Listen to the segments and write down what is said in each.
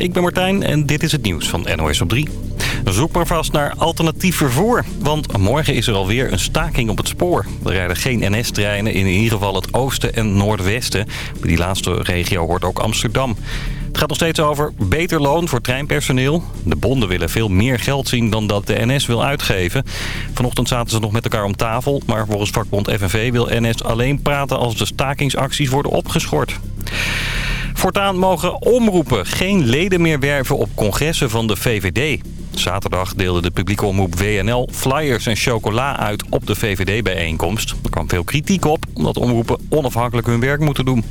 ik ben Martijn en dit is het nieuws van NOS op 3. Zoek maar vast naar alternatief vervoer, want morgen is er alweer een staking op het spoor. Er rijden geen NS-treinen in ieder geval het oosten en noordwesten. Bij die laatste regio hoort ook Amsterdam. Het gaat nog steeds over beter loon voor treinpersoneel. De bonden willen veel meer geld zien dan dat de NS wil uitgeven. Vanochtend zaten ze nog met elkaar om tafel. Maar volgens vakbond FNV wil NS alleen praten als de stakingsacties worden opgeschort. Voortaan mogen omroepen geen leden meer werven op congressen van de VVD. Zaterdag deelde de publieke omroep WNL flyers en chocola uit op de VVD-bijeenkomst. Er kwam veel kritiek op, omdat omroepen onafhankelijk hun werk moeten doen.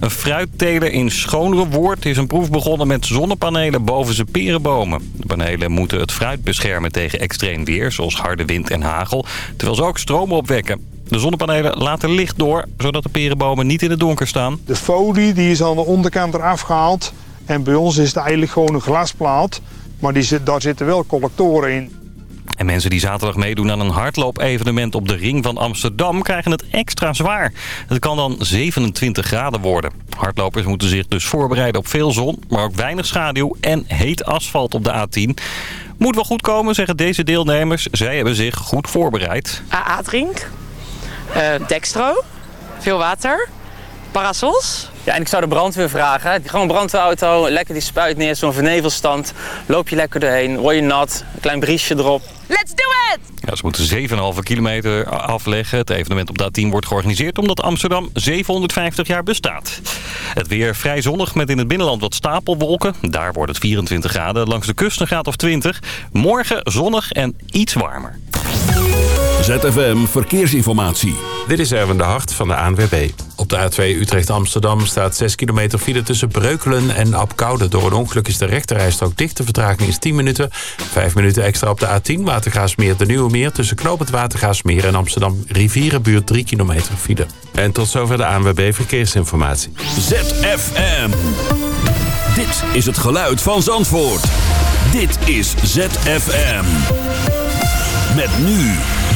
Een fruitteler in Schoonrewoord is een proef begonnen met zonnepanelen boven zijn perenbomen. De panelen moeten het fruit beschermen tegen extreem weer, zoals harde wind en hagel, terwijl ze ook stroom opwekken. De zonnepanelen laten licht door, zodat de perenbomen niet in het donker staan. De folie die is aan de onderkant eraf gehaald. En bij ons is het eigenlijk gewoon een glasplaat. Maar die, zit- daar zitten wel collectoren in. En mensen die zaterdag meedoen aan een hardloop-evenement op de ring van Amsterdam krijgen het extra zwaar. Het kan dan 27 graden worden. Hardlopers moeten zich dus voorbereiden op veel zon, maar ook weinig schaduw en heet asfalt op de A10. Moet wel goed komen, zeggen deze deelnemers. Zij hebben zich goed voorbereid. AA-drink, eh, dextro, veel water, parasols. Ja, en ik zou de brandweer vragen. Gewoon een brandweerauto, lekker die spuit neer, zo'n vernevelstand. Loop je lekker doorheen, word je nat, een klein briesje erop. Let's do it! Ja, ze moeten 7,5 kilometer afleggen. Het evenement op de A10 wordt georganiseerd omdat Amsterdam 750 jaar bestaat. Het weer vrij zonnig met in het binnenland wat stapelwolken. Daar wordt het 24 graden. Langs de kust een graad of 20. Morgen zonnig en iets warmer. ZFM Verkeersinformatie. Dit is Erwin de Hart van de ANWB. Op de A2 Utrecht-Amsterdam staat 6 kilometer file tussen Breukelen en Apkoude. Door een ongeluk is de rechterrijstrook dicht. De vertraging is 10 minuten. 5 minuten extra op de A10 Watergaasmeer de Nieuwe Meer... tussen Knoop het Watergaasmeer en Amsterdam Rivierenbuurt 3 kilometer file. En tot zover de ANWB Verkeersinformatie. ZFM. Dit is het geluid van Zandvoort. Dit is ZFM. Met nu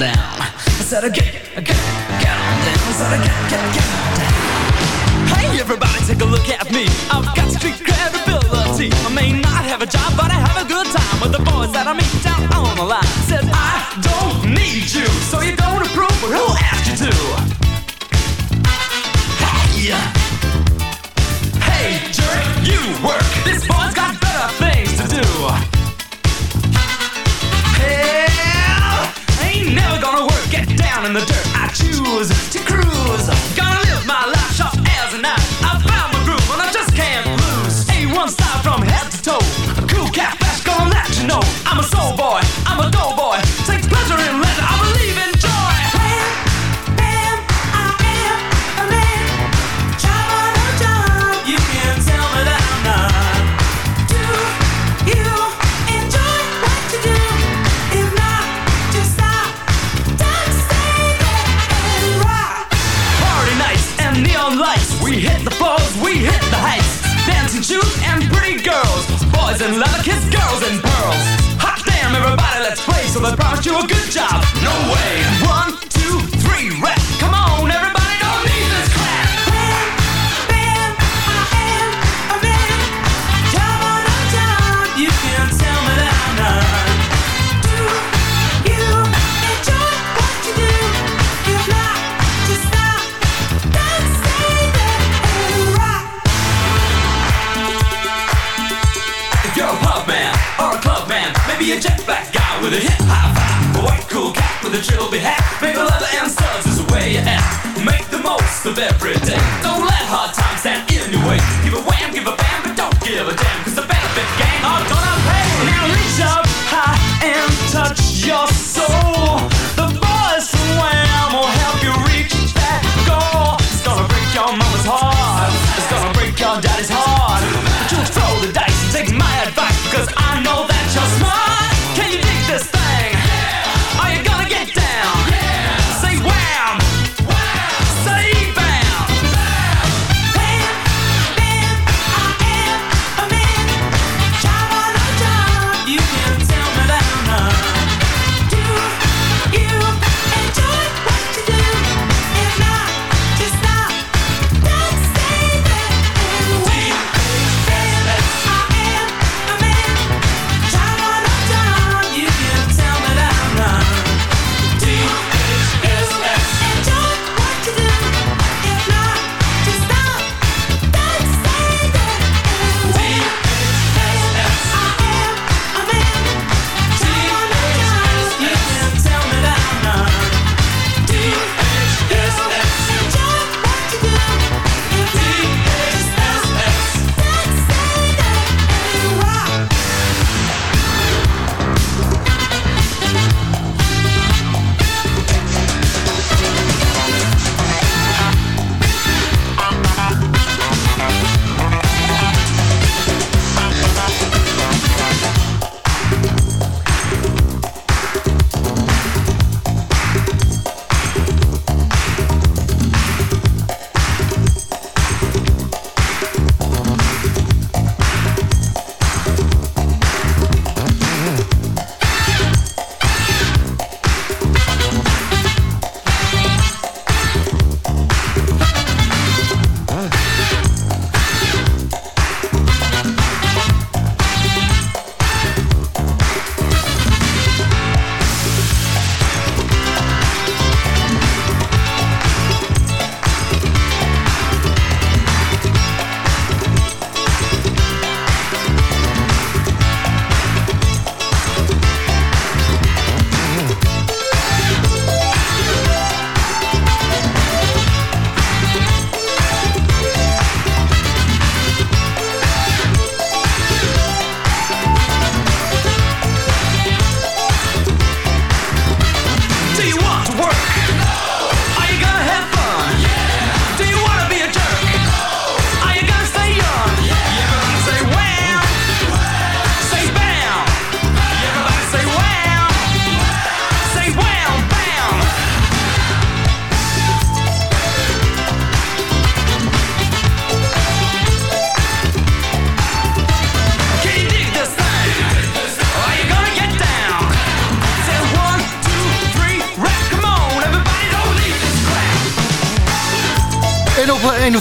Down. I said, get, get, get on down. I said, get, get, get on down. Hey, everybody, take a look at me. I've got street credibility. I may not have a job, but I have a good time with the boys that I meet down on the line. Said, I don't need you, so you equals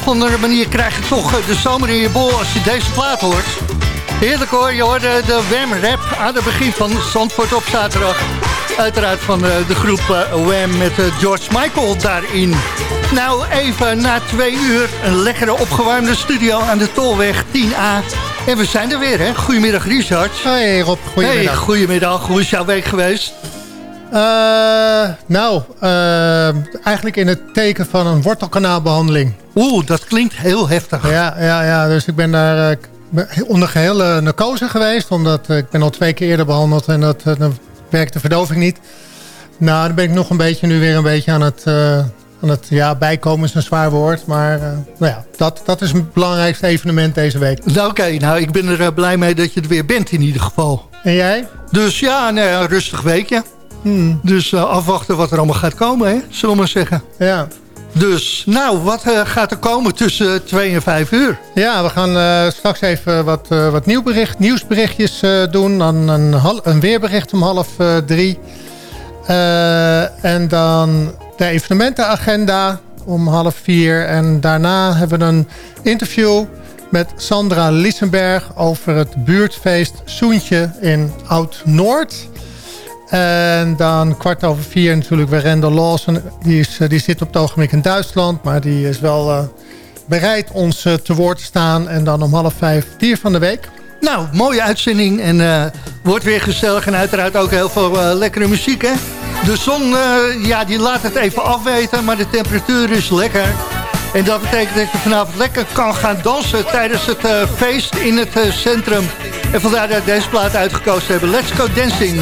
andere manier krijg je toch eh, de zomer in je bol als je deze plaat hoort. Heerlijk hoor, je hoorde de Wham Rap aan het begin van Zandvoort op zaterdag. Uiteraard van eh, de groep eh, Wham met George Michael daarin. Nou, even na twee uur een lekkere opgewarmde studio aan de Tolweg 10A. En we zijn er weer, hè? Goedemiddag, Richard. Hey Rob, goedemiddag. Hey, goedemiddag. Hoe is jouw week geweest? Nou, eigenlijk in het teken van een wortelkanaalbehandeling. Oeh, dat klinkt heel heftig. Ja, ja, ja dus ik ben daar eh, onder gehele narcose geweest. Omdat eh, ik ben al twee keer eerder behandeld en dat, eh, dan werkt de verdoving niet. Nou, dan ben ik nog een beetje nu weer een beetje aan het... aan het ja, bijkomen is een zwaar woord. Maar nou ja, dat, dat is het belangrijkste evenement deze week. Nou, Oké, nou, ik ben er blij mee dat je er weer bent in ieder geval. En jij? Dus ja, nee, een rustig weekje. Hmm, Dus afwachten wat er allemaal gaat komen, hè? zullen we maar zeggen. ja. Dus, nou, wat eh, gaat er komen tussen 2 en 5 uur? Ja, we gaan eh, straks even wat, eh, wat nieuwbericht, nieuwsberichtjes eh, doen. Dan een, een weerbericht om half eh, drie. Eh, en dan de evenementenagenda om half vier. En daarna hebben we een interview met Sandra Lissenberg... over het buurtfeest Soentje in Oud-Noord. En dan kwart over vier natuurlijk weer Randall Lawson. Die, is, eh, die zit op het ogenblik in Duitsland, maar die is wel eh, bereid ons eh, te woord te staan. En dan om half vijf dier van de week. Nou, mooie uitzending en wordt weer gezellig. En uiteraard ook heel veel lekkere muziek, hè? De zon, ja, die laat het even afweten, maar de temperatuur is lekker. En dat betekent dat je vanavond lekker kan gaan dansen tijdens het feest in het centrum. En vandaar dat we deze plaat uitgekozen hebben. Let's go dancing.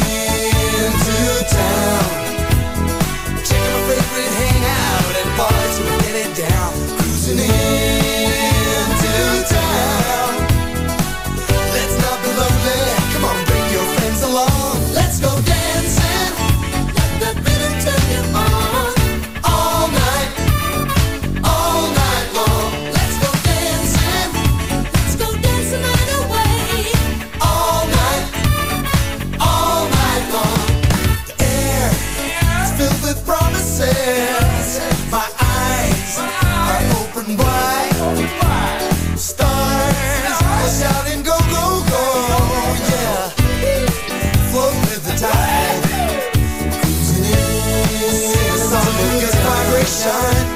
vibration.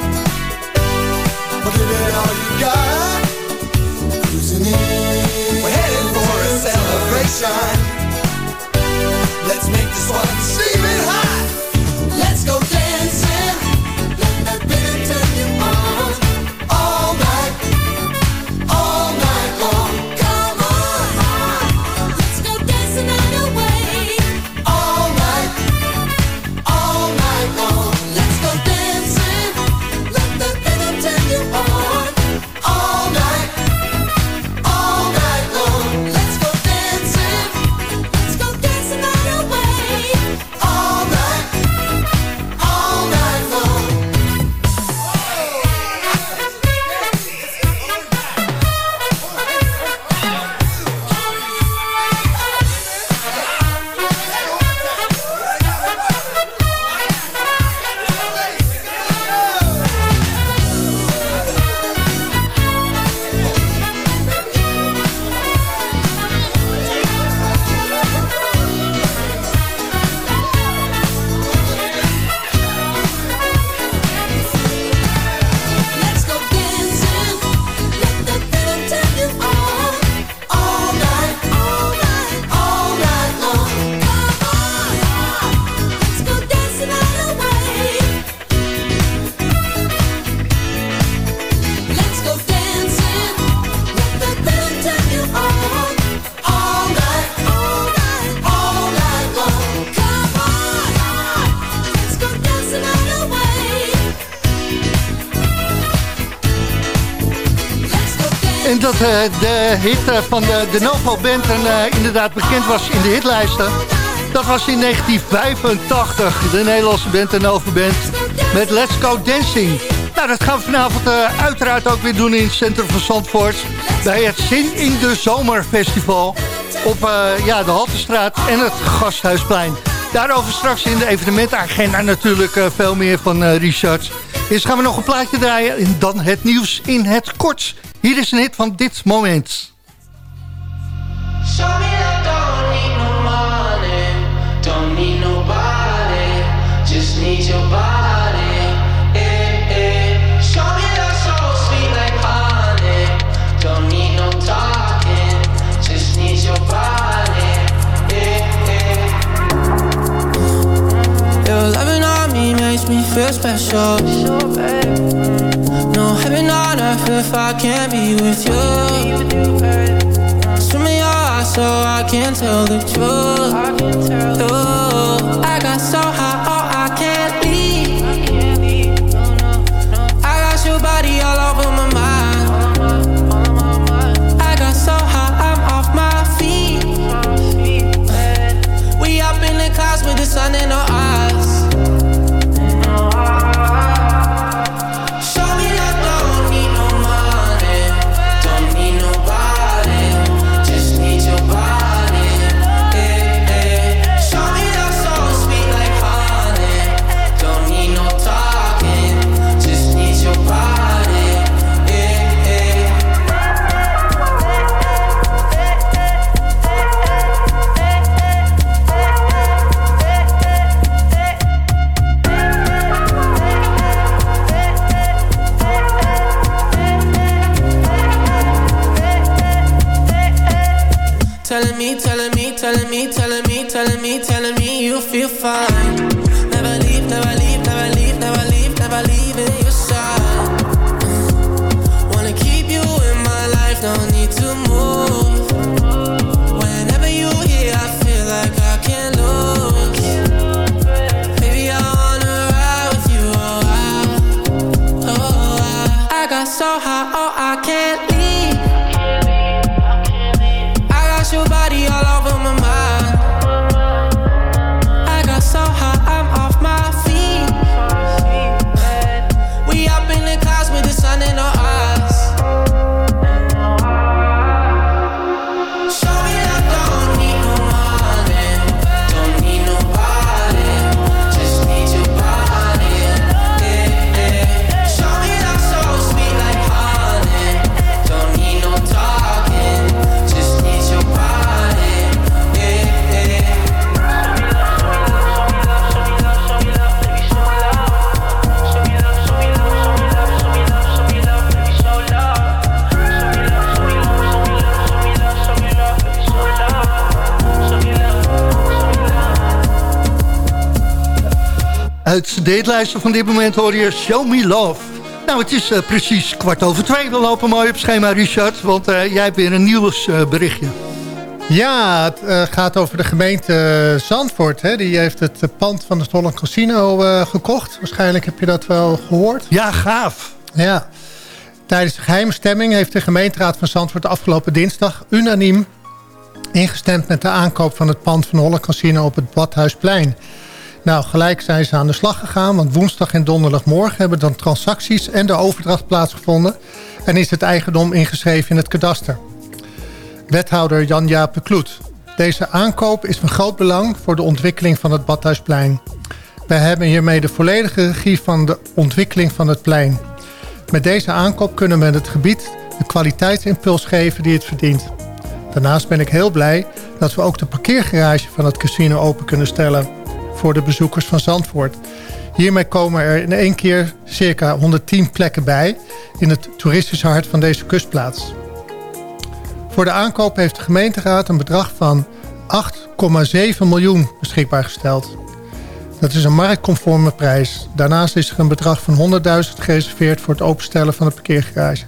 Give it all you got. Dat eh, de hit eh, van de, de Novo Band en, eh, inderdaad bekend was in de hitlijsten. Dat was in 1985, de Nederlandse band, de Novo Band, met Let's Go Dancing. Nou, dat gaan we vanavond eh, uiteraard ook weer doen in het centrum van Zandvoort. Bij het Zin in de Zomerfestival op eh, ja, de Haltestraat en het Gasthuisplein. Daarover straks in de evenementagenda natuurlijk eh, veel meer van eh, Richard. Eerst gaan we nog een plaatje draaien en dan het nieuws in het kort. Hier is een hit van dit moment. Just need your feel special. No heaven on earth if I can't be with you. Swim in your eyes so I can tell the truth. Ooh, I got so high, oh, I can't leave. I got your body all over my mind. I got so high, I'm off my feet. We up in the clouds with the sun in our eyes. Hitlijsten van dit moment hoor je Show Me Love. Nou, het is eh, precies kwart over twee. We lopen mooi op schema, Richard. Want eh, jij hebt weer een nieuwsberichtje. Ja, het eh, gaat over de gemeente Zandvoort. Hè. Die heeft het pand van het Holland Casino gekocht. Waarschijnlijk heb je dat wel gehoord. Ja, gaaf. Ja. Tijdens de geheime stemming heeft de gemeenteraad van Zandvoort afgelopen dinsdag unaniem ingestemd met de aankoop van het pand van Holland Casino op het Badhuisplein. Nou, gelijk zijn ze aan de slag gegaan, want woensdag en donderdagmorgen hebben dan transacties en de overdracht plaatsgevonden en is het eigendom ingeschreven in het kadaster. Wethouder Jan-Jaap Kloet. Deze aankoop is van groot belang voor de ontwikkeling van het Badhuisplein. Wij hebben hiermee de volledige regie van de ontwikkeling van het plein. Met deze aankoop kunnen we het gebied de kwaliteitsimpuls geven die het verdient. Daarnaast ben ik heel blij dat we ook de parkeergarage van het casino open kunnen stellen voor de bezoekers van Zandvoort. Hiermee komen er in één keer circa 110 plekken bij in het toeristische hart van deze kustplaats. Voor de aankoop heeft de gemeenteraad een bedrag van 8,7 miljoen beschikbaar gesteld. Dat is een marktconforme prijs. Daarnaast is er een bedrag van 100.000 gereserveerd voor het openstellen van de parkeergarage.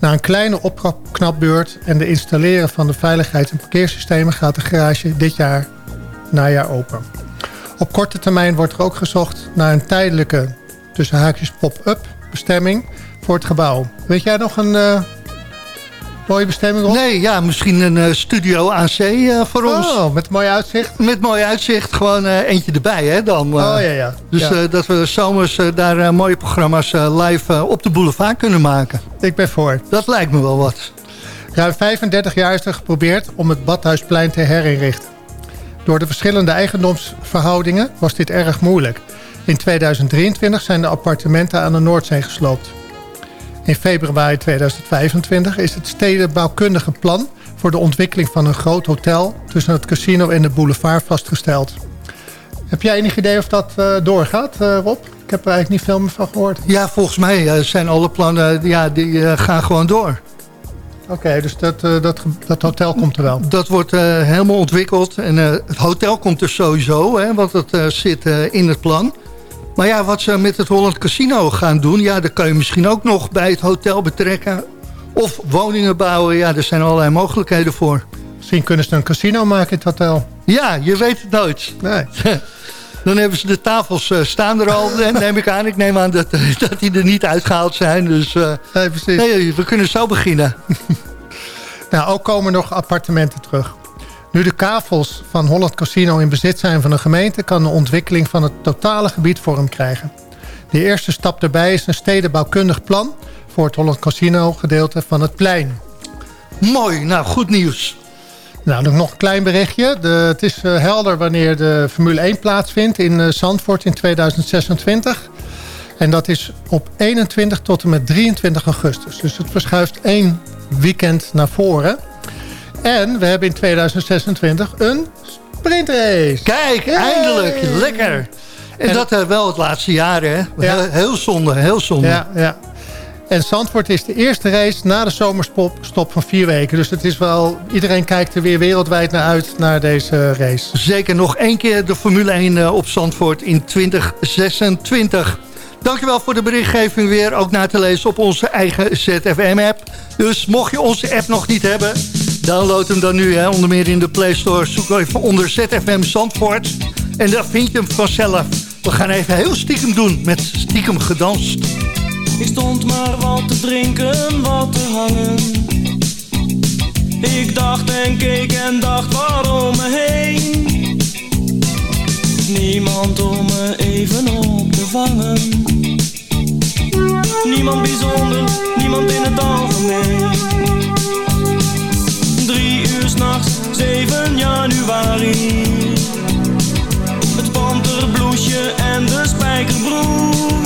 Na een kleine opknapbeurt en de installeren van de veiligheids- en parkeersystemen gaat de garage dit jaar najaar open. Op korte termijn wordt er ook gezocht naar een tijdelijke, tussen haakjes pop-up bestemming voor het gebouw. Weet jij nog een, eh, mooie bestemming op? Nee, ja, misschien een eh, studio aan zee eh, voor ons. Oh, met mooi uitzicht. Met mooi uitzicht, gewoon eentje erbij, hè, dan. oh ja, ja. Dus Ja. dat we zomers daar mooie programma's live op de boulevard kunnen maken. Ik ben voor. Dat lijkt me wel wat. Ruim 35 jaar is er geprobeerd om het Badhuisplein te herinrichten. Door de verschillende eigendomsverhoudingen was dit erg moeilijk. In 2023 zijn de appartementen aan de Noordzee gesloopt. In februari 2025 is het stedenbouwkundige plan... voor de ontwikkeling van een groot hotel... tussen het casino en de boulevard vastgesteld. Heb jij enig idee of dat eh, doorgaat, eh, Rob? Ik heb er eigenlijk niet veel meer van gehoord. Ja, volgens mij eh, zijn alle plannen, ja, die gaan gewoon door. Oké, dus dat, eh, dat, dat hotel komt er wel. Dat wordt eh, helemaal ontwikkeld. En eh, het hotel komt er sowieso, hè, want dat zit in het plan. Maar ja, wat ze met het Holland Casino gaan doen... ja, dat kan je misschien ook nog bij het hotel betrekken. Of woningen bouwen, ja, er zijn allerlei mogelijkheden voor. Misschien kunnen ze een casino maken in het hotel. Ja, je weet het nooit. Nee. Dan hebben ze de tafels eh, staan er al, neem ik aan. Ik neem aan dat, dat die er niet uitgehaald zijn. Dus eh, Nee, precies. nee, we kunnen zo beginnen. Nou, ook komen nog appartementen terug. Nu de kavels van Holland Casino in bezit zijn van de gemeente... kan de ontwikkeling van het totale gebied vorm krijgen. De eerste stap daarbij is een stedenbouwkundig plan... voor het Holland Casino gedeelte van het plein. Mooi, nou goed nieuws. Nou, nog een klein berichtje. De, het is eh, helder wanneer de Formule 1 plaatsvindt in eh, Zandvoort in 2026. En dat is op 21 tot en met 23 augustus. Dus het verschuift één weekend naar voren. En we hebben in 2026 een sprintrace. Kijk, Yay! eindelijk, lekker. En, En- dat eh, wel het laatste jaar, hè? Ja. Heel, heel zonde, heel zonde. Ja, ja. En Zandvoort is de eerste race na de zomerstop stop van vier weken. Dus het is wel, iedereen kijkt er weer wereldwijd naar uit, naar deze race. Zeker nog één keer de Formule 1 eh, op Zandvoort in 2026. Dankjewel voor de berichtgeving weer. Ook na te lezen op onze eigen ZFM-app. Dus mocht je onze app nog niet hebben... download hem dan nu, hè, onder meer in de Play Store. Zoek even onder ZFM Zandvoort. En dan vind je hem vanzelf. We gaan even heel stiekem doen met stiekem gedanst. Ik stond maar wat te drinken, wat te hangen. Ik dacht en keek en dacht waarom me heen. Niemand om me even op te vangen. Niemand bijzonder, niemand in het algemeen. Drie uur s'nachts, 7 januari. Het panterbloesje en de spijkerbroek.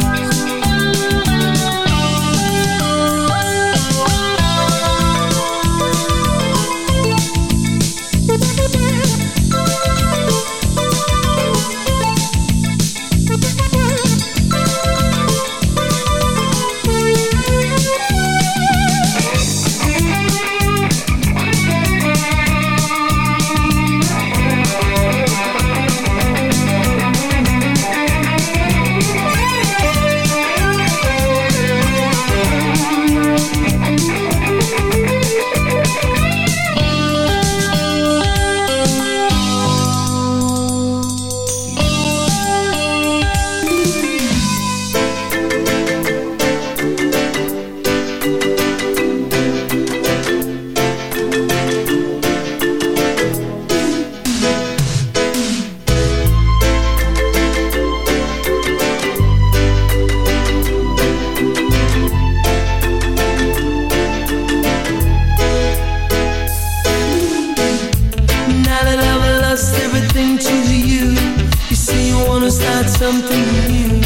New,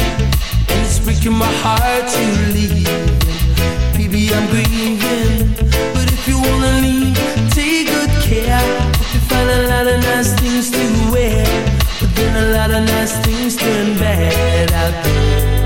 and it's breaking my heart to leave. Baby, I'm grieving, but if you wanna leave, take good care. Hope you find a lot of nice things to wear, but then a lot of nice things turn bad out there.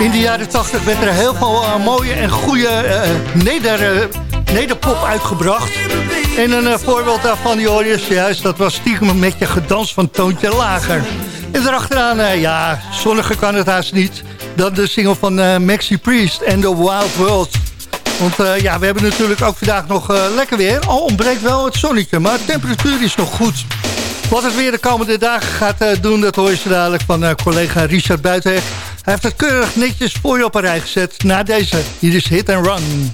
In de jaren 80 werd er heel veel eh, mooie en goede eh, neder, eh, nederpop uitgebracht. En een voorbeeld daarvan, Joris, juist, dat was stiekem met je gedans van Toontje Lager. En erachteraan, ja, zonniger kan het haast niet... dan de single van Maxi Priest en The Wild World. Want eh, ja, we hebben natuurlijk ook vandaag nog eh, lekker weer. Al ontbreekt wel het zonnetje, maar de temperatuur is nog goed. Wat het weer de komende dagen gaat eh, doen, dat hoor je zo dadelijk van collega Richard Buitenheg. Hij heeft het keurig netjes voor je op een rij gezet. Na deze, hier is Hit and Run.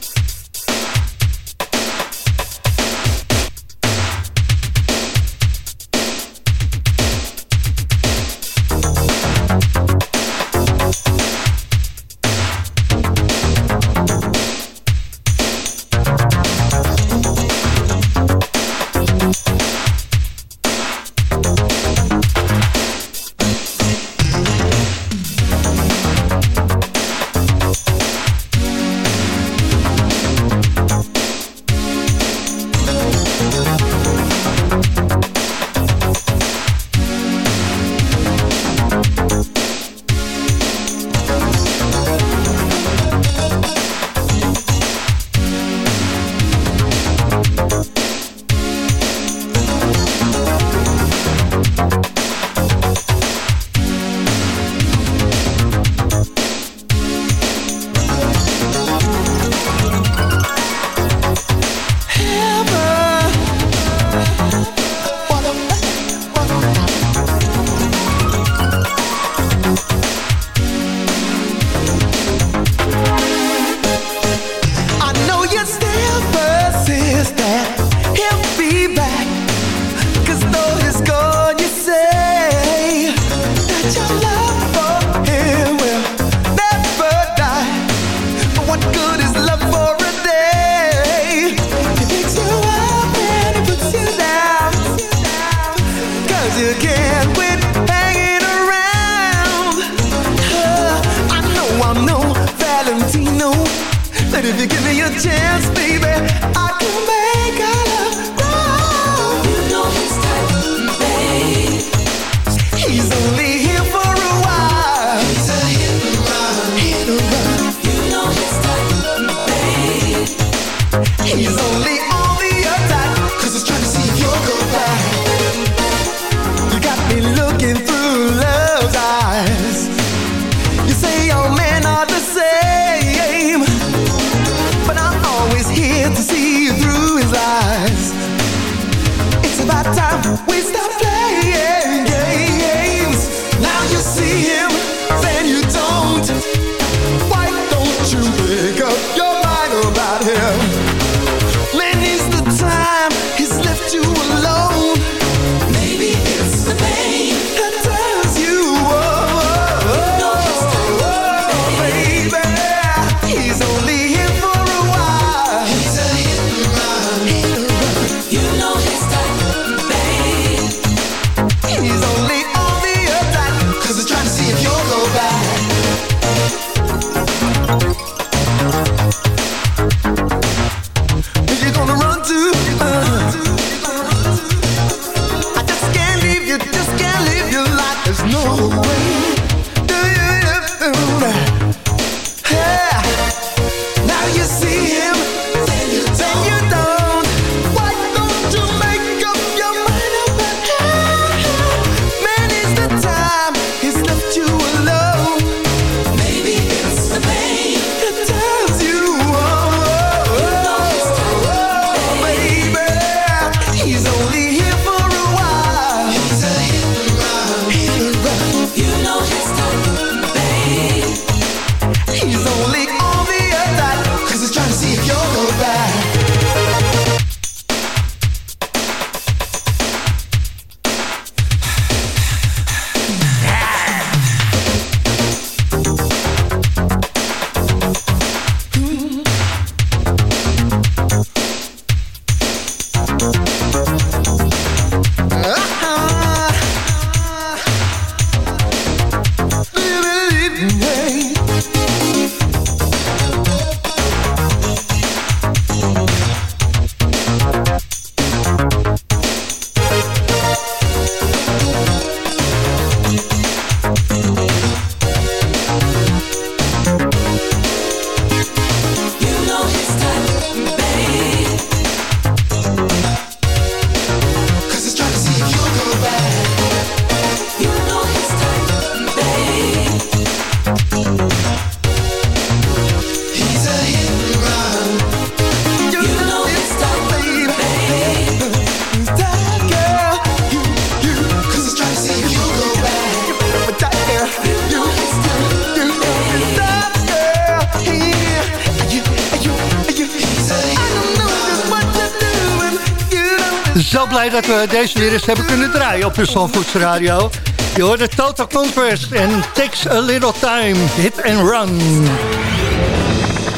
Dat we deze weer eens hebben kunnen draaien op de Zandvoorts Radio. Je hoorde Total Conquest en Takes a Little Time, Hit and Run.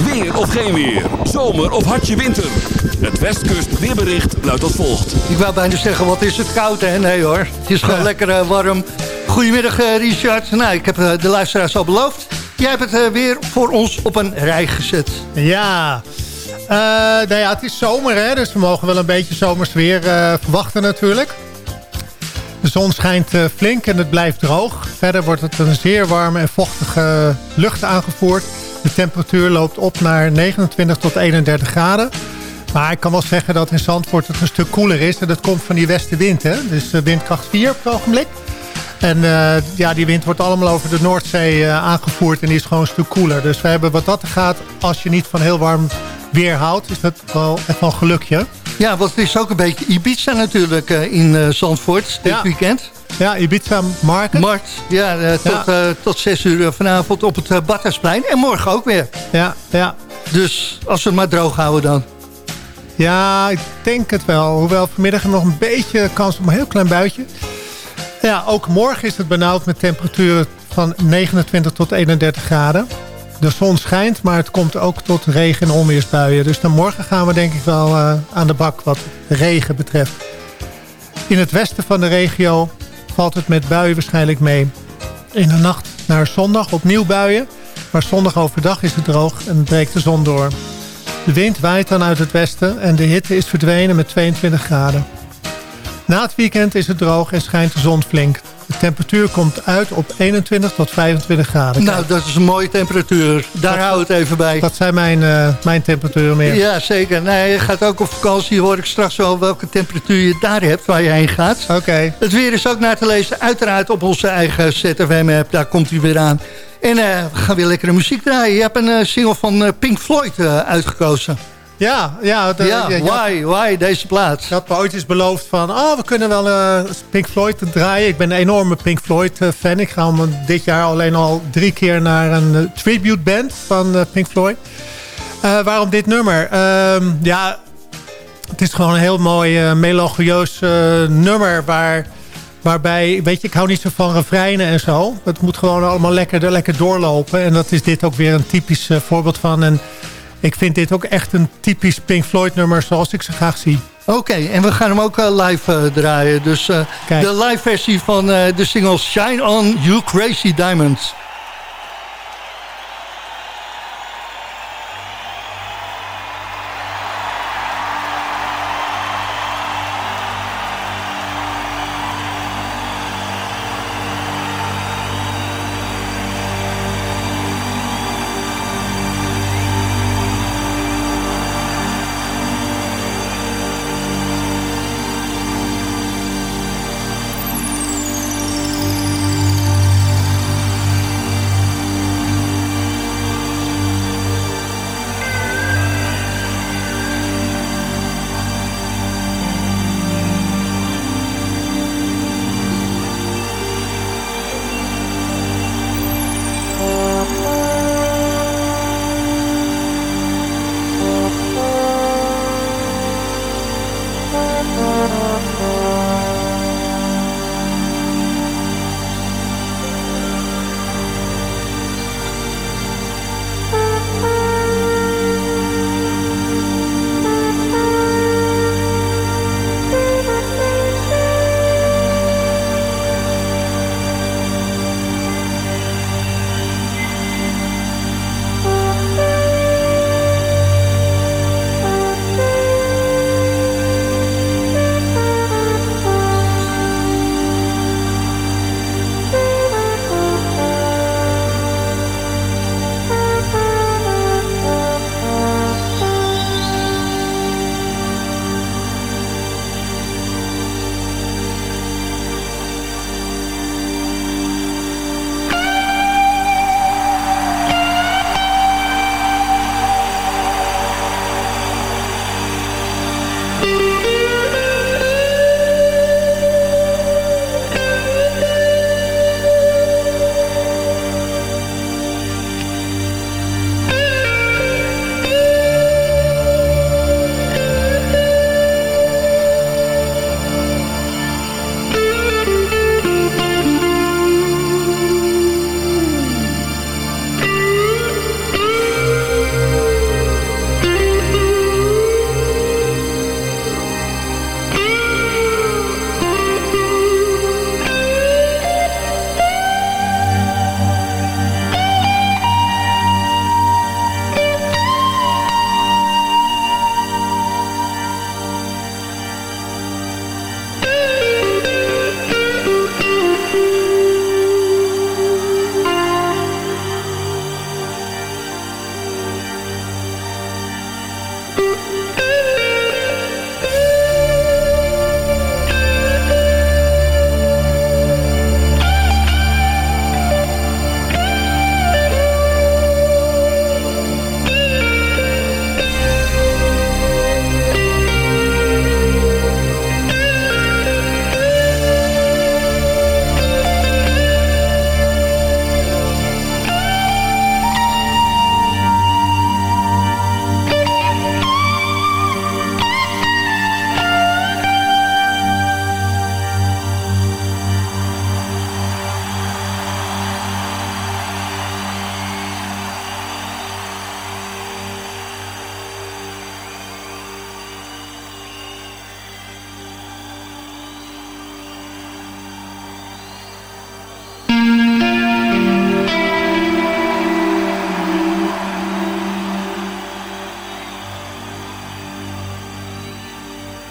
Weer of geen weer. Zomer of hartje winter. Het Westkust weerbericht luidt als volgt. Ik wou bijna zeggen, wat is het koud, hè? Nee hoor, het is gewoon lekker eh, warm. Goedemiddag, eh, Richard. Nou, ik heb eh, de luisteraars al beloofd. Jij hebt het weer voor ons op een rij gezet. Ja, Eh, nou ja, het is zomer, hè, dus we mogen wel een beetje zomers weer eh, verwachten natuurlijk. De zon schijnt eh, flink en het blijft droog. Verder wordt het een zeer warme en vochtige lucht aangevoerd. De temperatuur loopt op naar 29 tot 31 graden. Maar ik kan wel zeggen dat in Zandvoort het een stuk koeler is. En dat komt van die westenwind, hè. Dus windkracht 4 op het ogenblik. En ja, die wind wordt allemaal over de Noordzee aangevoerd en die is gewoon een stuk koeler. Dus we hebben wat dat gaat, als je niet van heel warm weer houdt, is dat wel echt wel een gelukje. Ja, want het is ook een beetje Ibiza natuurlijk eh, in eh, Zandvoort dit Ja. weekend. Ja, Ibiza Market. Mart, ja, eh, tot, Ja. tot 6 uur vanavond op het uh, Badhuisplein. En morgen ook weer. ja, ja. Dus als we het maar droog houden dan. Ja, ik denk het wel. Hoewel vanmiddag nog een beetje kans op een heel klein buitje. Ja, ook morgen is het benauwd met temperaturen van 29 tot 31 graden. De zon schijnt, maar het komt ook tot regen- en onweersbuien. Dus dan morgen gaan we denk ik wel eh, aan de bak wat regen betreft. In het westen van de regio valt het met buien waarschijnlijk mee. In de nacht naar zondag opnieuw buien. Maar zondag overdag is het droog en breekt de zon door. De wind waait dan uit het westen en de hitte is verdwenen met 22 graden. Na het weekend is het droog en schijnt de zon flink. De temperatuur komt uit op 21 tot 25 graden. Nou, dat is een mooie temperatuur. Daar hou het even bij. Dat zijn mijn, eh, mijn temperaturen meer. Ja, zeker. Nee, je gaat ook op vakantie. Hoor ik straks wel welke temperatuur je daar hebt waar je heen gaat. Oké. Het weer is ook naar te lezen. Uiteraard op onze eigen ZFM-app. Daar komt hij weer aan. En eh, we gaan weer lekkere muziek draaien. Je hebt een eh, single van Pink Floyd uitgekozen. Ja, ja, de- ja, ja, ja. why, why deze plaats? Ik had me ooit eens beloofd van... Oh, we kunnen wel eh, Pink Floyd draaien. Ik ben een enorme Pink Floyd eh, fan. Ik ga om, dit jaar alleen al drie keer naar een eh, tribute band van eh, Pink Floyd. Eh, waarom dit nummer? Ehm, ja, het is gewoon een heel mooi eh, melodieus eh, nummer... Waar, waarbij, weet je, ik hou niet zo van refreinen en zo. Het moet gewoon allemaal lekker, lekker doorlopen. En dat is dit ook weer een typisch eh, voorbeeld van... En, ik vind dit ook echt een typisch Pink Floyd nummer zoals ik ze graag zie. Oké, en we gaan hem ook eh, live eh, draaien. Dus eh, de live versie van de single Shine On You Crazy Diamonds.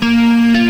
Música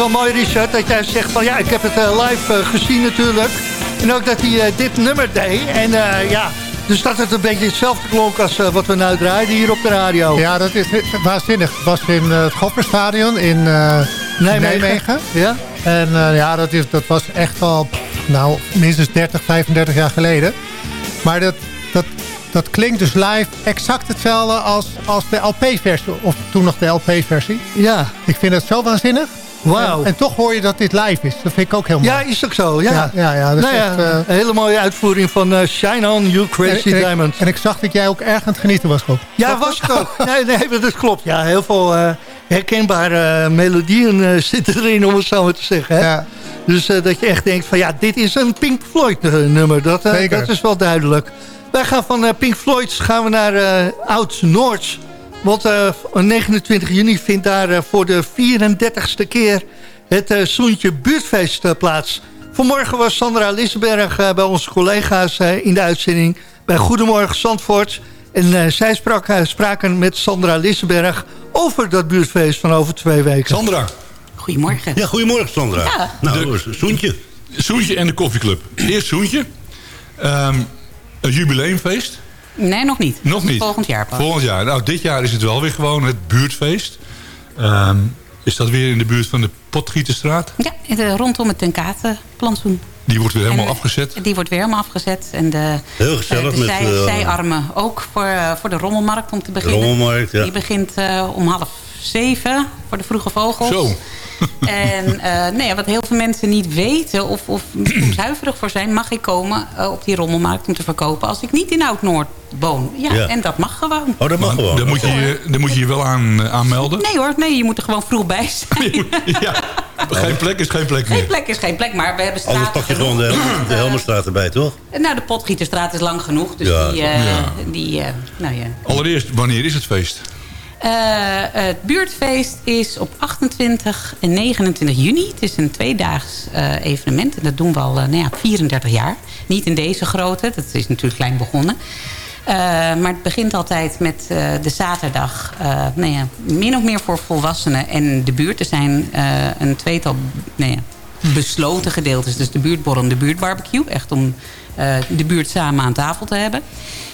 wel mooi, Richard, dat jij zegt van ja, ik heb het eh, live eh, gezien natuurlijk. En ook dat hij eh, dit nummer deed. En ja, dus dat het een beetje hetzelfde klonk als wat we nou draaiden hier op de radio. Ja, dat is waanzinnig. Het was in het Gopperstadion in eh, Nijmegen. Nijmegen. Ja? En ja, dat, is, dat was echt al nou, minstens 30, 35 jaar geleden. Maar dat, dat, dat klinkt dus live exact hetzelfde als, als de LP-versie. Of toen nog de LP-versie. Ja. Ik vind het zo waanzinnig. Wauw. En, en toch hoor je dat dit live is. Dat vind ik ook heel mooi. Ja, is ook zo. Ja, Ja, ja, ja, nou ja, echt, eh, een hele mooie uitvoering van eh, Shine On You Crazy en, ik- Diamond. en ik zag dat jij ook erg aan het genieten was, Rob. Ja, was het ook. Nee, nee, dat klopt. Ja, heel veel eh, herkenbare melodieën zitten erin, om het zo maar te zeggen. Hè? Ja. Dus dat je echt denkt van ja, dit is een Pink Floyd nummer. Dat, dat is wel duidelijk. Wij gaan van Pink Floyd gaan we naar Oud-Noords. Want eh, op 29 juni vindt daar eh, voor de 34ste keer het eh Soentje buurtfeest plaats. Vanmorgen was Sandra Lissenberg eh, bij onze collega's eh, in de uitzending bij Goedemorgen Zandvoort. En eh, zij sprak, spraken met Sandra Lissenberg over dat buurtfeest van over twee weken. Sandra. Goedemorgen. Ja, goedemorgen Sandra. Ja. Nou, Soentje. Soentje en de koffieclub. Eerst Soentje. Ehm, een jubileumfeest. Nee, nog niet. Nog niet. Volgend jaar pas. Volgend jaar. Nou, dit jaar is het wel weer gewoon het buurtfeest. Ehm, is dat weer in de buurt van de Potgieterstraat? Ja, eh, rondom het Tenkatenplantsoen. Die wordt weer helemaal En- afgezet. Die wordt weer helemaal afgezet. En de, Heel gezellig de met, zij- eh, zijarmen ook voor, eh, voor de rommelmarkt om te beginnen. rommelmarkt, ja. Die begint eh, om half zeven voor de vroege vogels. Zo. En eh, nee, wat heel veel mensen niet weten of, of soms huiverig voor zijn... mag ik komen eh, op die rommelmarkt om te verkopen... als ik niet in Oud-Noord woon. Ja, Ja. en dat mag gewoon. Oh, dat Maar Dan moet je je, dan moet je je wel aan, eh, aanmelden. Nee hoor, nee, je moet er gewoon vroeg bij zijn. Geen plek is geen plek Geen meer. plek is geen plek, maar we hebben Anders straten pak je genoeg. gewoon de, de Helmerstraat erbij, toch? Nou, de Potgieterstraat is lang genoeg. Dus Ja. die, eh, Ja. die eh, nou ja. Allereerst, wanneer is het feest? Eh, het buurtfeest is op 28 en 29 juni. Het is een tweedaags eh, evenement. En dat doen we al eh, nou ja, 34 jaar. Niet in deze grootte. Dat is natuurlijk klein begonnen. Maar het begint altijd met de zaterdag. eh, nou ja, min of meer voor volwassenen en de buurt. Er zijn een tweetal nou ja, besloten gedeeltes. Dus de buurtborrel en de buurtbarbecue. Echt om eh, de buurt samen aan tafel te hebben.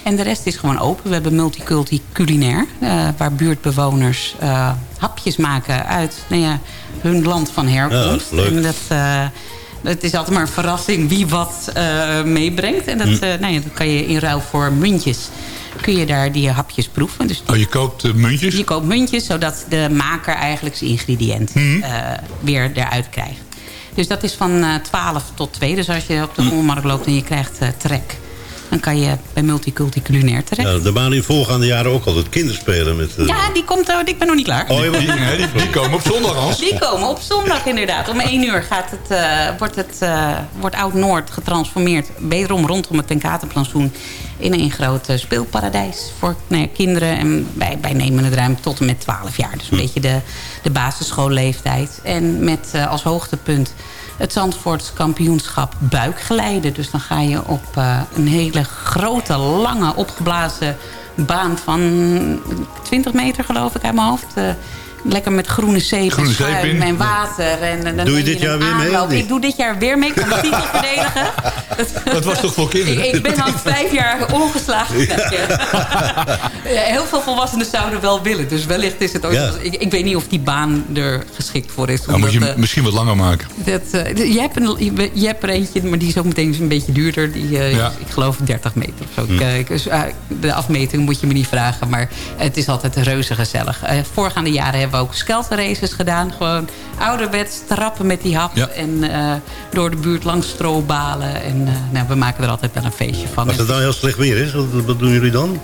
En de rest is gewoon open. We hebben multiculti culinair. eh, waar buurtbewoners eh, hapjes maken uit nou ja, hun land van herkomst. Ja, leuk. En dat, het is altijd maar een verrassing wie wat meebrengt. En dat, eh, nou ja, dat kan je in ruil voor muntjes. Kun je daar die hapjes proeven. Dus Oh, je koopt muntjes? je koopt muntjes, zodat de maker eigenlijk zijn ingrediënt eh, weer eruit krijgt. Dus dat is van eh 12 tot 2. Dus als je op Hm. de rommelmarkt loopt en je krijgt eh, trek... dan kan je bij Multiculti Culinair terecht. Ja, er waren in voorgaande jaren ook altijd kinderspelen met... eh, Ja, die komt... eh, ik ben nog niet klaar. Oh, Die, die, die komen op zondag, Hans. Die komen op zondag inderdaad. Om 1 uur gaat het, eh, wordt, het, eh, wordt Oud-Noord getransformeerd. Wederom rondom het Tenkatenplantsoen. In een groot speelparadijs voor nou ja, kinderen. En wij, wij nemen het ruim tot en met 12 jaar. Dus een beetje de, de basisschoolleeftijd. En met als hoogtepunt het Zandvoorts kampioenschap buikgeleiden. Dus dan ga je op eh, een hele grote, lange, opgeblazen baan van 20 meter geloof ik uit mijn hoofd. Eh, lekker met groene zeep Groene en zeep schuim in. en water. En, en dan Doe je dit jaar weer mee, aanloop. Ik doe dit jaar weer mee. Ik kan de titel verdedigen. Dat was toch voor kinderen? Ik, ik ben al vijf jaar ongeslagen. Ja, Heel veel volwassenen zouden wel willen. Dus wellicht is het ook... Ja. Ik, ik weet niet of die baan er geschikt voor is. Nou, moet je eh, misschien wat langer maken. dat, eh, je, hebt een, je, je hebt er eentje, maar die is ook meteen een beetje duurder. Die, eh, Ja. is, ik geloof 30 meter of zo. Hm. Dus, de afmeting moet je me niet vragen. Maar het is altijd reuze gezellig. Eh, voorgaande jaren hebben we ook skelterraces gedaan. Gewoon ouderwets trappen met die hap. Ja. En eh, door de buurt langs strobalen. En eh, nou, we maken er altijd wel een feestje van. Als het dan heel slecht weer is, wat, wat doen jullie dan?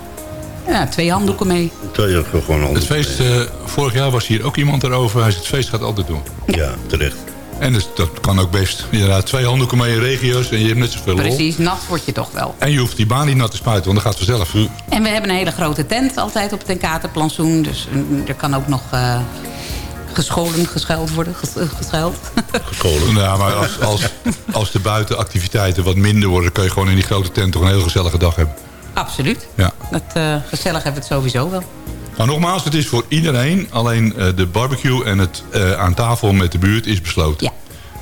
Ja, twee handdoeken mee. Ja, gewoon Het feest, eh, vorig jaar was hier ook iemand erover. Hij zei, het feest gaat altijd door. Ja, terecht. En dus, dat kan ook best. Inderdaad, twee handdoeken mee in regio's en je hebt net zoveel lol. Precies, nat word je toch wel. En je hoeft die baan niet nat te spuiten, want dat gaat vanzelf. En we hebben een hele grote tent altijd op het Tenkatenplantsoen. Dus mm, er kan ook nog eh, gescholen, geschuild worden. eh, geschuild. Ja, maar als, als, als de buitenactiviteiten wat minder worden... kan je gewoon in die grote tent toch een heel gezellige dag hebben. Absoluut. Ja. Dat, eh, gezellig hebben we het sowieso wel. Nou, nogmaals, het is voor iedereen. Alleen eh, de barbecue en het eh, aan tafel met de buurt is besloten. Ja.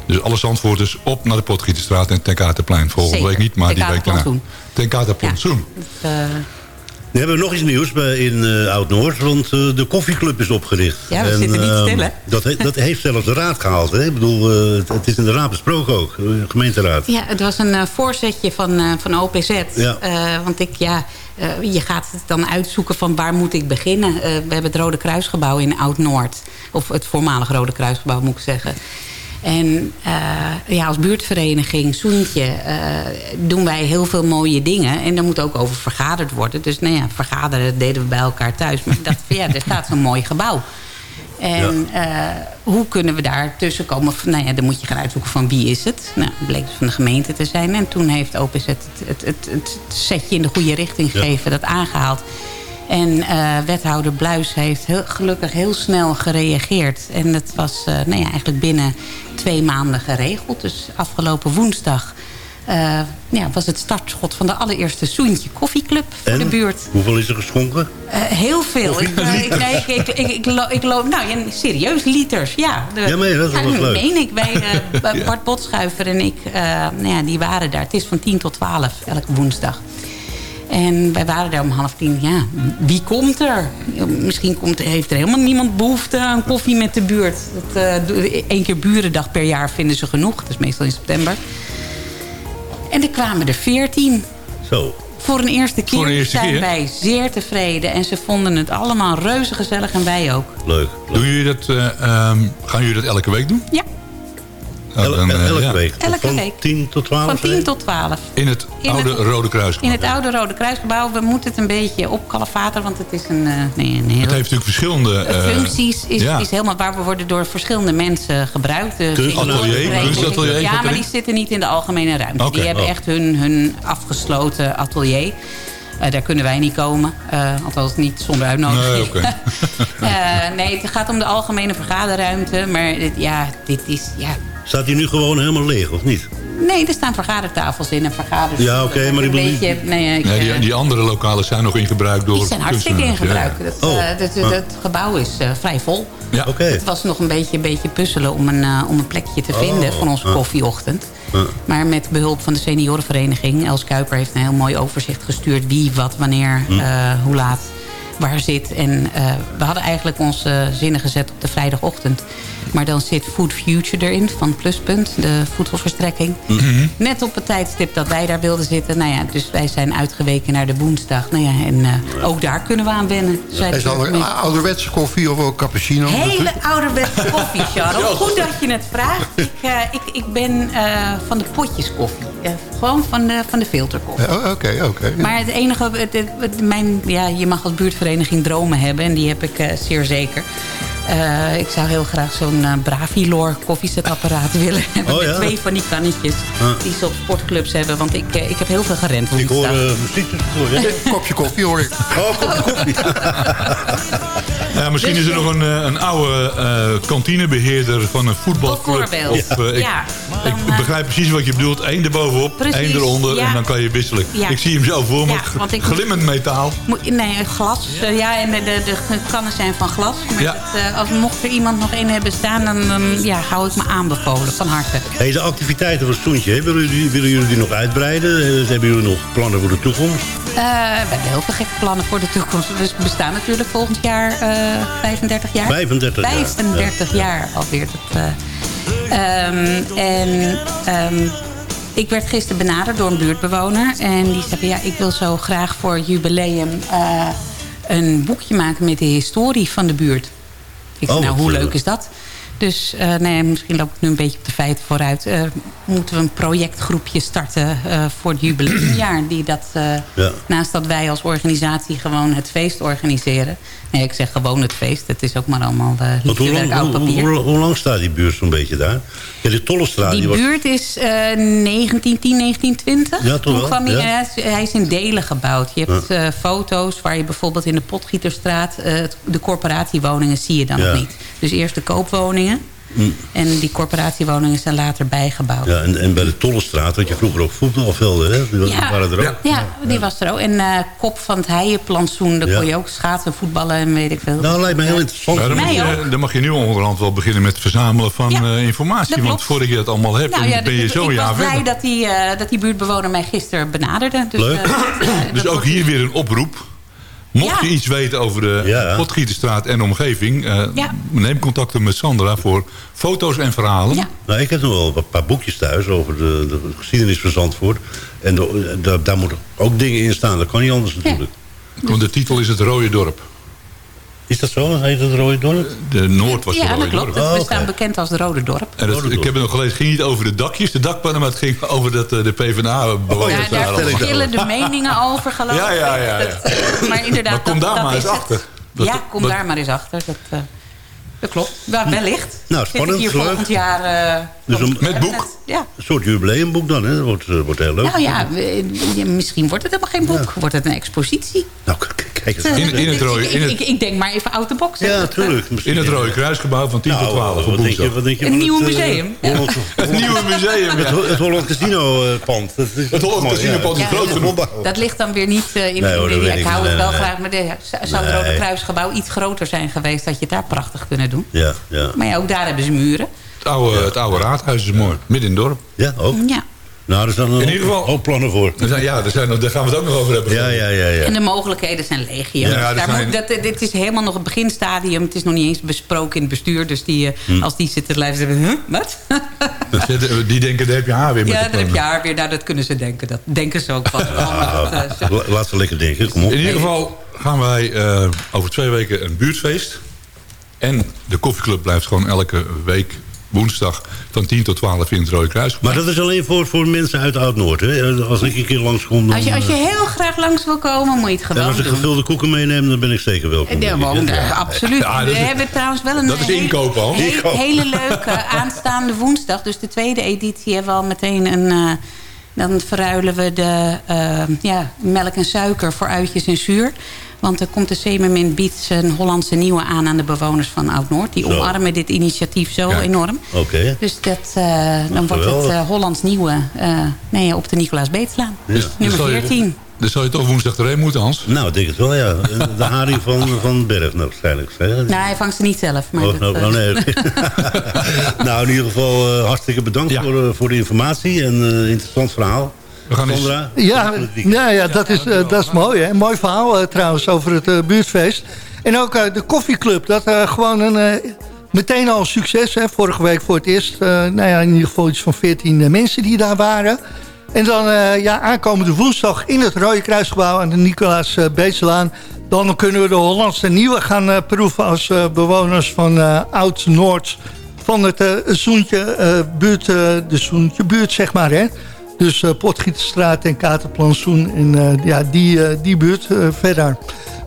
Dus alle zandvoorters op naar de Potgieterstraat en Tenkatenplein. Volgende Zeker. week niet, maar die week daarna. Tenkatenplantsoen. Tenkatenplantsoen. Eh, We hebben nog iets nieuws bij, in eh, Oud-Noord, want eh, de koffieclub is opgericht. Ja, we zitten niet ehm, stil, hè? Dat, he- dat heeft zelfs de raad gehaald. Hè? Ik bedoel, eh, het, het is in de raad besproken ook, de gemeenteraad. ja, het was een voorzetje van, eh, van OPZ. Ja. Eh, want ik, ja, eh, je gaat het dan uitzoeken van waar moet ik beginnen. Eh, we hebben het Rode Kruisgebouw in Oud-Noord. Of het voormalig Rode Kruisgebouw, moet ik zeggen. En eh, ja, als buurtvereniging, Soentje, doen wij heel veel mooie dingen. En daar moet ook over vergaderd worden. Dus nou ja, vergaderen deden we bij elkaar thuis. Maar ik dacht ja, er staat zo'n mooi gebouw. En eh, hoe kunnen we daar tussen komen? Nou ja, dan moet je gaan uitzoeken van wie is het. Nou, het bleek dus van de gemeente te zijn. En toen heeft OPZ het, het, het, het setje in de goede richting gegeven, dat aangehaald. En eh, wethouder Bluis heeft heel, gelukkig heel snel gereageerd. En dat was eh, nou ja, eigenlijk binnen twee maanden geregeld. Dus afgelopen woensdag eh, ja, was het startschot van de allereerste Soentje Koffieclub voor de buurt. Hoeveel is er geschonken? Eh, heel veel. Ik, eh, ik, nee, ik, ik, ik, ik, lo- ik loop, nou ja, serieus, liters, ja. De, Ja, je dat? Dat was leuk. meen ik. Eh, Bart Botschuiver en ik, nou ja, die waren daar. Het is van 10 tot 12, elke woensdag. En wij waren daar om half tien. Ja, wie komt er? Misschien komt, heeft er helemaal niemand behoefte aan koffie met de buurt. Eén keer burendag per jaar vinden ze genoeg. Dat is meestal in september. En er kwamen er veertien. Zo. Voor een eerste keer Voor een eerste zijn keer? wij zeer tevreden. En ze vonden het allemaal reuze gezellig en wij ook. Leuk. Doen jullie dat, eh, ehm, gaan jullie dat elke week doen? Ja. El- dan, eh, elke ja. week. Elke van week. 10 tot 12? Van zei 10 je? tot 12. In het In oude het- Rode Kruis. In het oude Rode Kruisgebouw. We moeten het een beetje opkalefateren, want het is een, eh, nee, een heel... Het heeft natuurlijk verschillende... eh, functies is, ja. is helemaal waar we worden door verschillende mensen gebruikt. De Kunstatelier, Ja, maar atelier? die zitten niet in de algemene ruimte. Die hebben oh. echt hun, hun afgesloten atelier. Eh, daar kunnen wij niet komen. Eh, althans niet zonder uitnodiging. Nee. Eh, nee, het gaat om de algemene vergaderruimte. Maar dit, ja, dit is... Ja, Staat hij nu gewoon helemaal leeg, of niet? nee, er staan vergadertafels in en vergaders. Ja, oké, maar bedoel- beetje... Nee, ik, Nee, eh, die, die andere lokalen zijn nog in gebruik door die zijn hartstikke in kunstenaars. Ja. gebruik. Dat, Oh. eh, dat- gebouw is eh, vrij vol. Ja. Oké. Het was nog een beetje, een beetje puzzelen om een, eh, om een plekje te vinden Oh, van onze koffieochtend. Maar met behulp van de seniorenvereniging. Els Kuiper heeft een heel mooi overzicht gestuurd. Wie, wat, wanneer, Hm. eh, hoe laat, waar zit. En eh, we hadden eigenlijk onze zinnen gezet op de vrijdagochtend. Maar dan zit Food Future erin van Pluspunt. De voedselverstrekking. Mhm. Net op het tijdstip dat wij daar wilden zitten. Nou ja, dus wij zijn uitgeweken naar de woensdag. Nou ja, en eh, ook daar kunnen we aan wennen. de Is dat een burgemeester. ouderwetse koffie of een cappuccino? Hele ouderwetse koffie, Charles. Goed dat je het vraagt. Ik, eh, ik, ik ben eh, van de potjes koffie. Eh, gewoon van de, van de filterkoffie. Ja, Oké, oké. Maar het enige, het, het- het- mijn, ja, je mag als buurtvereniging dromen hebben. En die heb ik eh, zeer zeker. Eh, ik zou heel graag zo'n eh, Bravilor koffiezetapparaat willen hebben. Oh, ja? Met twee van die kannetjes. Ah. Die ze op sportclubs hebben. Want ik, eh, ik heb heel veel gerend Ik hoor eh, muziek. Ja? Kopje koffie hoor ik. Oh, kopje koffie. Ja, misschien Dus, is er nog een, eh, een oude eh, kantinebeheerder van een voetbalclub. Bijvoorbeeld. Of, eh, ik, Ja, ik dan, begrijp precies wat je bedoelt. Eén erbovenop, Precies, één eronder ja. en dan kan je wisselen. Ja. Ik zie hem zo voor me. Glimmend metaal. Moet- Nee, glas. Ja, en de, de, de kannen zijn van glas. Maar Ja. Eh, als mocht er iemand nog één hebben staan, dan, dan ja, hou ik me aanbevolen. Van harte. Hey, de activiteiten van Stoentje, willen jullie, willen jullie die nog uitbreiden? Eh, hebben jullie nog plannen voor de toekomst? Eh, we hebben heel veel gekke plannen voor de toekomst. We bestaan natuurlijk volgend jaar eh 35 jaar. 35 jaar, 35 jaar alweer. Dat, eh, ehm, en ehm, ik werd gisteren benaderd door een buurtbewoner. En die zei, ja, ik wil zo graag voor jubileum eh, een boekje maken met de historie van de buurt. Ik Oh, nou, hoe leuk is dat? Dus eh, nee, misschien loop ik nu een beetje op de feiten vooruit. Eh, moeten we een projectgroepje starten eh, voor het jubileumjaar. Die dat, Ja. naast dat wij als organisatie gewoon het feest organiseren. Nee, ik zeg gewoon het feest. Het is ook maar allemaal uh, hoe, lang, oud papier. hoe, hoe lang staat die buurt zo'n beetje daar? Ja, de Tollestraat. Die buurt is eh 1910, 1920. Ja, toch wel, hij, ja. hij is- hij is in delen gebouwd. Je hebt eh, foto's waar je bijvoorbeeld in de Potgieterstraat... eh, de corporatiewoningen zie je dan nog niet. Dus eerst de koopwoningen. Mm. En die corporatiewoningen zijn later bijgebouwd. Ja, en, en bij de Tollestraat had je vroeger ook voetbalvelden, hè? Die Ja. waren er ook. Ja, die was er ook. En eh, Kop van het Heijenplantsoen, daar Ja. kon je ook schaatsen, voetballen en weet ik veel. Nou, lijkt me heel interessant. Ja, dan, moet Mij je, ook. dan mag je nu onderhand wel beginnen met het verzamelen van Ja, eh, informatie. dat Want klopt. voordat je dat allemaal hebt, Nou dan ja, ben je dus zo'n ik was blij dat die, eh, dat die buurtbewoner mij gisteren benaderde. Dus, Leuk. Dus ook hier weer een oproep. Mocht Ja. je iets weten over de Ja. Potgieterstraat en omgeving... eh, Ja. neem contact met Sandra voor foto's en verhalen. Ja. Nou, ik heb nog wel een paar boekjes thuis over de, de geschiedenis van Zandvoort. En de- daar- daar moeten ook dingen in staan. Dat kan niet anders natuurlijk. Want de titel is Het Rode Dorp. Is dat zo? Heet het Rode Dorp? De Noord was Ja, het dat Rode klopt. Dorp. Oh, We oké. staan bekend als de Rode Dorp. En dat- ik heb het nog gelezen. Het ging niet over de dakjes, de dakpannen, maar het ging over dat eh, de PvdA bewoners Ja, daar verschillen de meningen over, geloof Ja, ik. ja, ja, ja. Dat, maar inderdaad, Maar kom dat, daar dat maar is eens het. achter. Dat- ja, kom daar maar eens achter. Dat, eh, dat klopt. Ja, wellicht. Nou, Zit ik spannend, hier leuk. volgend jaar... Dus een- Met boek. Ja. Een soort jubileumboek dan, hè? Dat wordt, eh, wordt heel leuk. Nou ja, misschien wordt het helemaal geen boek. Wordt het een expositie. Nou, k- k- kijk. In- in het rode- in Ik, het- ik, ik denk maar even out the box. Ja, Dat, eh, tuurlijk. In het Rode Kruisgebouw van 10 tot 12 op wat denk je, wat denk je Een nieuw het, eh, museum. Ja. Het nieuwe museum, Het, ja. Ho- het Holland Casino eh, pand. Dat is Het Holland Casino pand is groot genoeg. Dat ligt dan weer niet eh, in Nee, hoor, in- dat weet Ik hou het wel graag. Maar de, zou het Rode. Kruisgebouw iets groter zijn geweest... had je het daar prachtig kunnen doen. Ja, ja. Maar ja, ook daar hebben ze muren. Het oude, het oude raadhuis is mooi. Midden in het dorp. Ja, ook. Ja. Nou, er zijn In ieder geval- ook plannen voor. Er zijn, ja, er zijn, daar gaan we het ook nog over hebben. Ja, ja, ja. ja. En de mogelijkheden zijn legio. Ja, Daar zijn- moet, dat, dit is helemaal nog het beginstadium. Het is nog niet eens besproken in het bestuur. Dus die, eh, Hm. als die zitten te luisteren, huh, wat? Die denken, daar heb je haar weer met ja, dan heb je haar weer. Nou, dat kunnen ze denken. Dat denken ze ook van. Maar dat, eh, La- Laat ze lekker denken, kom op. In ieder geval gaan wij eh, over twee weken een buurtfeest. En de koffieclub blijft gewoon elke week woensdag van 10 tot 12 in het Rode Kruis. Maar dat is alleen voor, voor mensen uit Oud-Noord. hè? Als ik een keer langskom... Dan, als, je, als je eh, heel graag langs wil komen, moet je het en gewoon als ik gevulde koeken meeneem, dan ben ik zeker welkom. Ja, eh, absoluut. Ja, We is- hebben trouwens wel een dat is hele- inkopen, Hans. hele, leuke aanstaande woensdag. Dus de tweede editie hebben we al meteen een... eh, dan verruilen we de eh, ja, melk en suiker voor uitjes en zuur. Want er komt de Semermin biedt zijn Hollandse nieuwe aan aan de bewoners van Oud-Noord. Die Zo. omarmen dit initiatief zo Kijk. enorm. Oké. Dus dat, eh, dan wordt het eh, Hollands nieuwe eh, nee, op de Nicolaas Beetslaan. Ja. Nummer zal je- 14. Dus zal je toch woensdag erheen moeten, Hans? Nou, ik denk het wel, ja. De haring van, van Berg, nou, waarschijnlijk. Hè? Nou, hij vangt ze niet zelf. Maar Oh, dat, nou, oh, nee. nou, in ieder geval eh, hartstikke bedankt voor, voor de informatie. En eh interessant verhaal. We gaan eens- Sandra? Ja, ja, ja dat, is, eh, dat is mooi. Hè? Een mooi verhaal eh, trouwens over het eh, buurtfeest. En ook de koffieclub. Dat eh, gewoon een, meteen al een succes. Hè? Vorige week voor het eerst. eh, nou ja, in ieder geval iets van 14 eh, mensen die daar waren. En dan eh, ja, aankomende woensdag in het Rode Kruisgebouw aan de Nicolaas uh, Beetselaan. Dan kunnen we de Hollandse Nieuwe gaan proeven als eh, bewoners van eh, Oud-Noord. Van het eh, Zoentje, eh, buurt, eh, de Zoentje buurt, zeg maar. Hè? Dus eh Potgieterstraat en Katerplantsoen en eh, ja, die, eh, die buurt verder.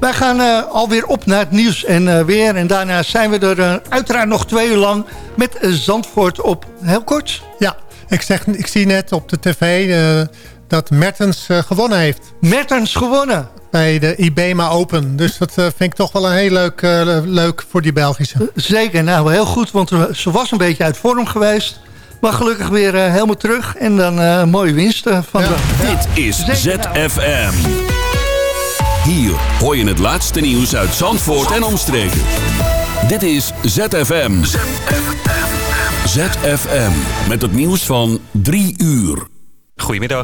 Wij gaan alweer op naar het nieuws en weer. En daarna zijn we er uiteraard nog twee uur lang met Zandvoort op. Heel kort. Ja, ik, zeg, ik zie net op de tv dat Mertens gewonnen heeft. Mertens gewonnen. Bij de IBEMA Open. Dus dat vind ik toch wel een heel leuk, leuk voor die Belgische. Zeker, nou heel goed, want ze was een beetje uit vorm geweest. Maar gelukkig weer eh, helemaal terug. En dan eh, mooie winst eh, van de... Dit is ZFM. Hier hoor je het laatste nieuws uit Zandvoort en omstreken. Dit is ZFM. ZFM. Met het nieuws van 3 uur. Goedemiddag,